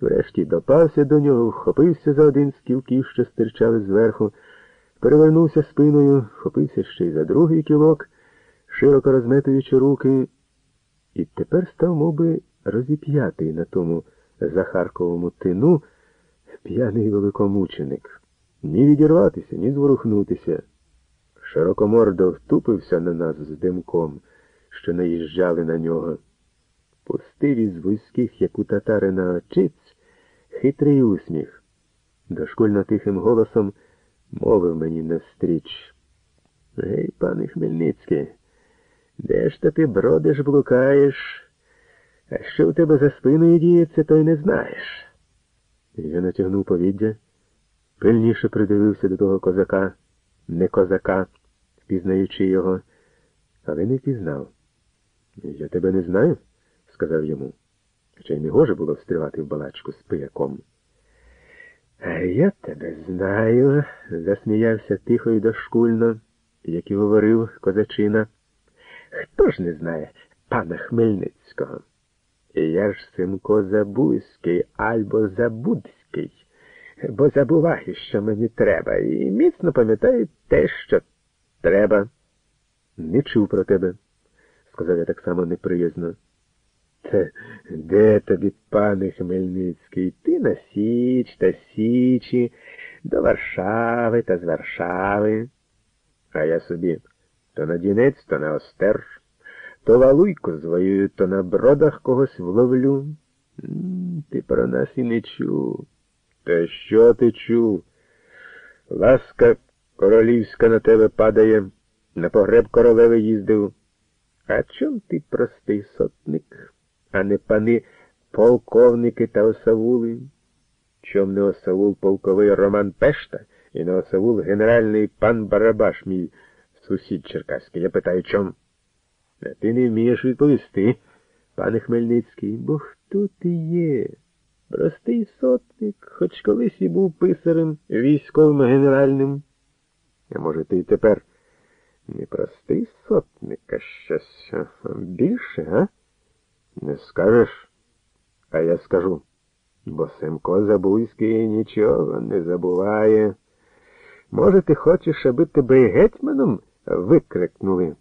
Врешті допався до нього, вхопився за один з кілків, що стирчали зверху, перевернувся спиною, вхопився ще й за другий кілок, широко розметуючи руки, і тепер став мовби розіп'ятий на тому Захарковому тину п'яний великомученик. Ні відірватися, ні зворухнутися. Широкомордо втупився на нас з димком, що наїжджали на нього. Пустив із вузьких, як у татарина очиць, хитрий усміх. Дошкульно тихим голосом мовив мені навстріч. Гей, пане Хмельницький, де ж то ти бродиш, блукаєш? А що у тебе за спиною діється, то й не знаєш. Я натягнув повіддя, пильніше придивився до того козака, не козака, впізнаючи його, але не впізнав. Я тебе не знаю, сказав йому. Хоча й не гоже було встрівати в балачку з пияком. А я тебе знаю, засміявся тихо і дошкульно, як і говорив козачина. Хто ж не знає пана Хмельницького? Я ж Симко Забузький або Забудський, бо забуваю, що мені треба, і міцно пам'ятаю те, що треба. Не чув про тебе, сказав я так само неприязно. Та де тобі, пане Хмельницький, ти на Січ та Січі, до Варшави та з Варшави. А я собі то на Дінець, то на Остер. То валуйку звоюю, то на бродах когось вловлю. Ти про нас і не чув. Та що ти чув? Ласка королівська на тебе падає, на погреб королеви їздив. А чом ти простий сотник, а не пани полковники та осавули? Чом не осавул полковий Роман Пешта і не осавул генеральний пан Барабаш, мій сусід Черкаський? Я питаю, чом? А ти не вмієш відповісти, пане Хмельницький, бо хто ти є? Простий сотник, хоч колись і був писарем військовим генеральним. А може, ти й тепер не простий сотник, а щось більше, га? Не скажеш, а я скажу. Бо Семко Забузький нічого не забуває. Може, ти хочеш, аби тебе гетьманом викрикнули?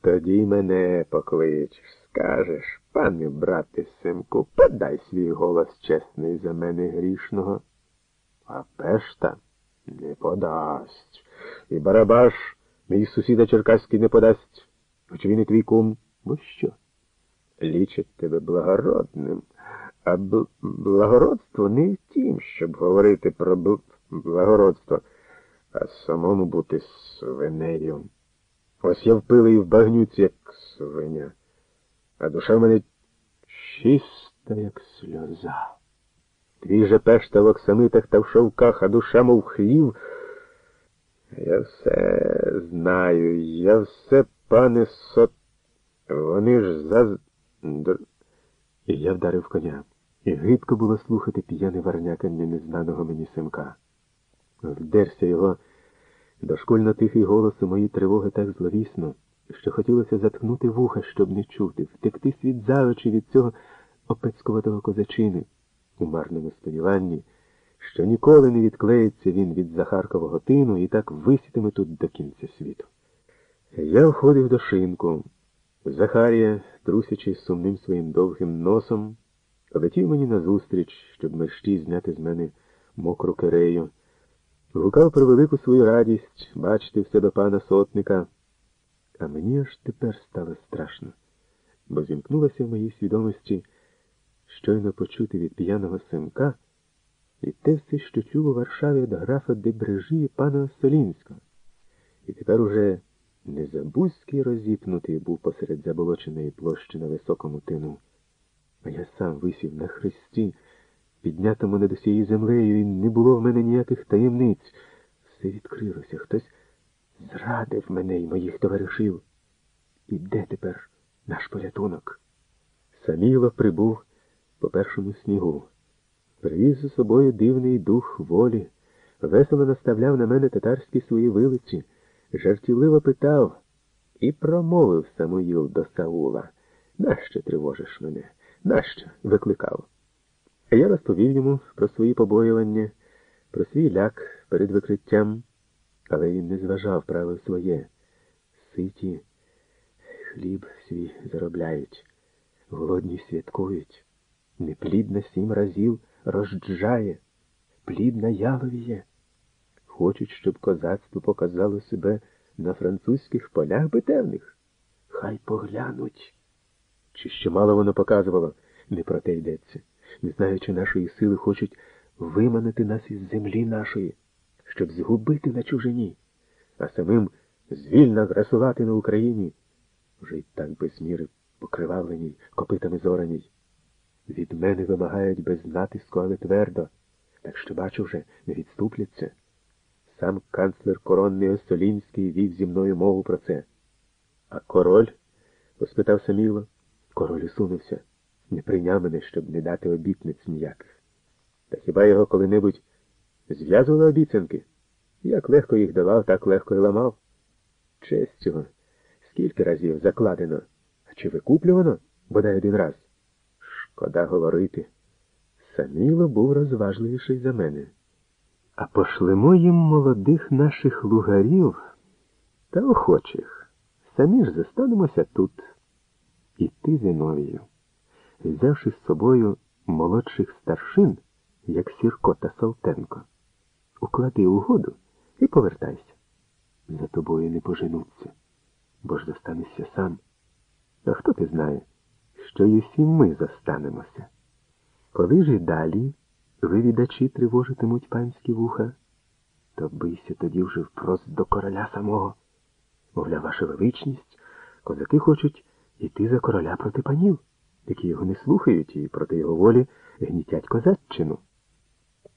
Тоді мене покличеш, скажеш, пане брате Симку, подай свій голос чесний за мене грішного. А пешта не подасть. І Барабаш, мій сусіда Черкаський, не подасть, хоч він і твій кум. Бо що? Лічить тебе благородним, а бл благородство не в тім, щоб говорити про бл благородство, а самому бути свинею. Ось я впилий в багнюці, як свиня, а душа в мене чиста, як сльоза. Твій же пешта в оксамитах та в шовках, а душа, мов хлів. Я все знаю, я все, пане сот. Вони ж за. І я вдарив коня. І гидко було слухати п'яне варнякання незнаного мені Семка. Вдерся його. Дошкульно тихий голос у мої тривоги так зловісно, що хотілося заткнути вуха, щоб не чути, втекти світ за очі від цього опецькуватого козачини, у марному сподіванні, що ніколи не відклеїться він від Захаркового тину і так висітиме тут до кінця світу. Я входив до шинку. Захарія, трусячи сумним своїм довгим носом, летів мені назустріч, щоб мерщій зняти з мене мокру керею. Гукав про велику свою радість бачити в себе пана сотника. А мені аж тепер стало страшно, бо зімкнулося в моїй свідомості щойно почути від п'яного симка і те все, що чув у Варшаві від графа Дебрежі пана Солінського. І тепер уже Незабузький розіпнутий був посеред заболоченої площі на високому тину. А я сам висів на хресті піднятому над усією землею, і не було в мене ніяких таємниць. Все відкрилося. Хтось зрадив мене і моїх товаришів. І де тепер наш порятунок? Саміло прибув по першому снігу. Привіз з собою дивний дух волі, весело наставляв на мене татарські свої вилиці, жартівливо питав і промовив Самуїл до Саула. Нащо тривожиш мене? Нащо? викликав. Я розповів йому про свої побоювання, про свій ляк перед викриттям, але він не зважав правил своє. Ситі хліб свій заробляють, голодні святкують, неплідна сім разів розджає, плідна яловіє. Хочуть, щоб козацтво показало себе на французьких полях битевних. Хай поглянуть. Чи ще мало воно показувало, не про те йдеться. Не знаючи нашої сили, хочуть виманити нас із землі нашої, щоб згубити на чужині, а самим звільно грасувати на Україні, вже й так без міри покривавленій, копитами зораній. Від мене вимагають без натиску, але твердо, так що бачу вже, не відступляться. Сам канцлер коронний Осолінський вів зі мною мову про це. А король? поспитав Саміло. Король усунувся, не прийняв мене, щоб не дати обітниць ніяких. Та хіба його коли-небудь зв'язували обіцянки? Як легко їх давав, так легко і ламав. Честь цього, скільки разів закладено, а чи викуплювано бодай один раз? Шкода говорити. Саміло був розважливіший за мене. А пошлемо їм молодих наших лугарів та охочих. Самі ж зостанемося тут. І ти, Зиновію, взявши з собою молодших старшин, як Сірко та Салтенко, уклади угоду і повертайся. За тобою не поженуться, бо ж зостанешся сам. А хто ти знає, що й усі ми зостанемося? Коли ж і далі вивідачі тривожитимуть панські вуха, то бийся тоді вже впрост до короля самого. Мовля, ваша величність, козаки хочуть іти за короля проти панів, які його не слухають і проти його волі гнітять козаччину.